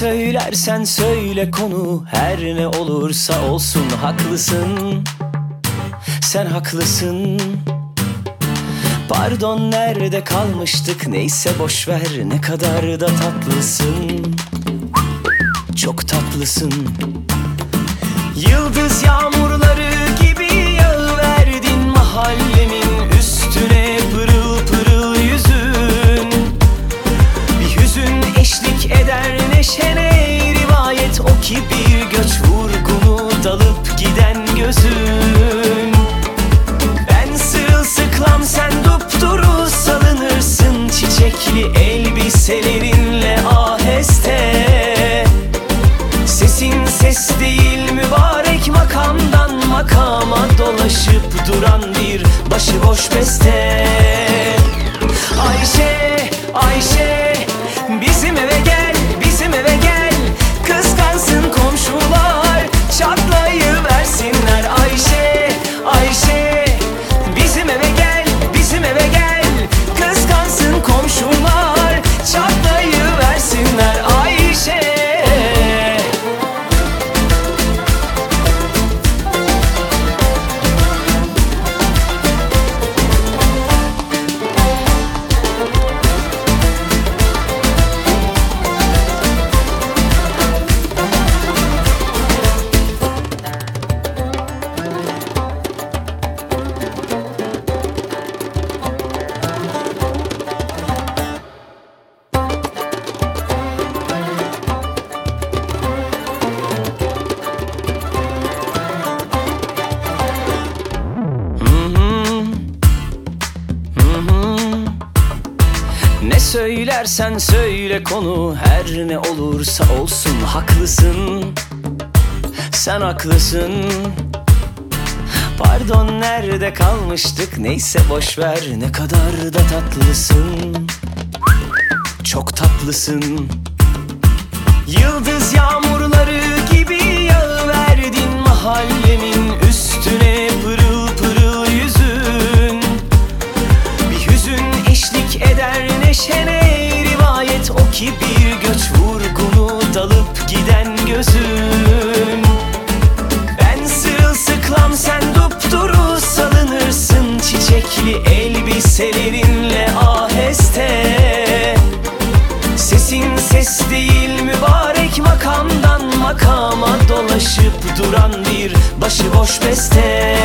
söylersen söyle konu. Her ne olursa olsun haklısın. Sen haklısın. Pardon nerede kalmıştık? Neyse boş ver. Ne kadar da tatlısın. Çok tatlısın. Yıldız yağmurları gibi yağıverdin mahallemin göç vurgunu dalıp giden gözün. Ben sırılsıklam sen dupduru salınırsın çiçekli elbiselerinle aheste. Sesin ses değil mübarek makamdan makama dolaşıp duran bir başıboş beste söylersen söyle konu. Her ne olursa olsun haklısın. Sen haklısın. Pardon nerede kalmıştık? Neyse boş ver. Ne kadar da tatlısın. Çok tatlısın. Yıldız yağmurları giden gözün Ben sırılsıklam sen dupduru salınırsın. Çiçekli elbiselerinle aheste. Sesin ses değil mübarek makamdan makama dolaşıp duran bir başıboş beste